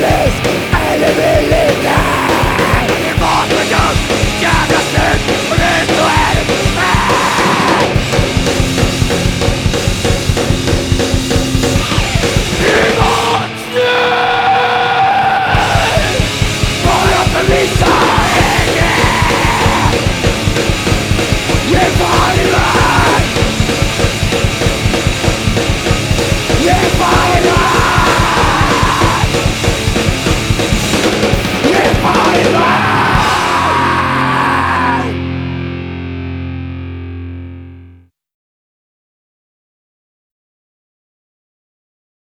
me.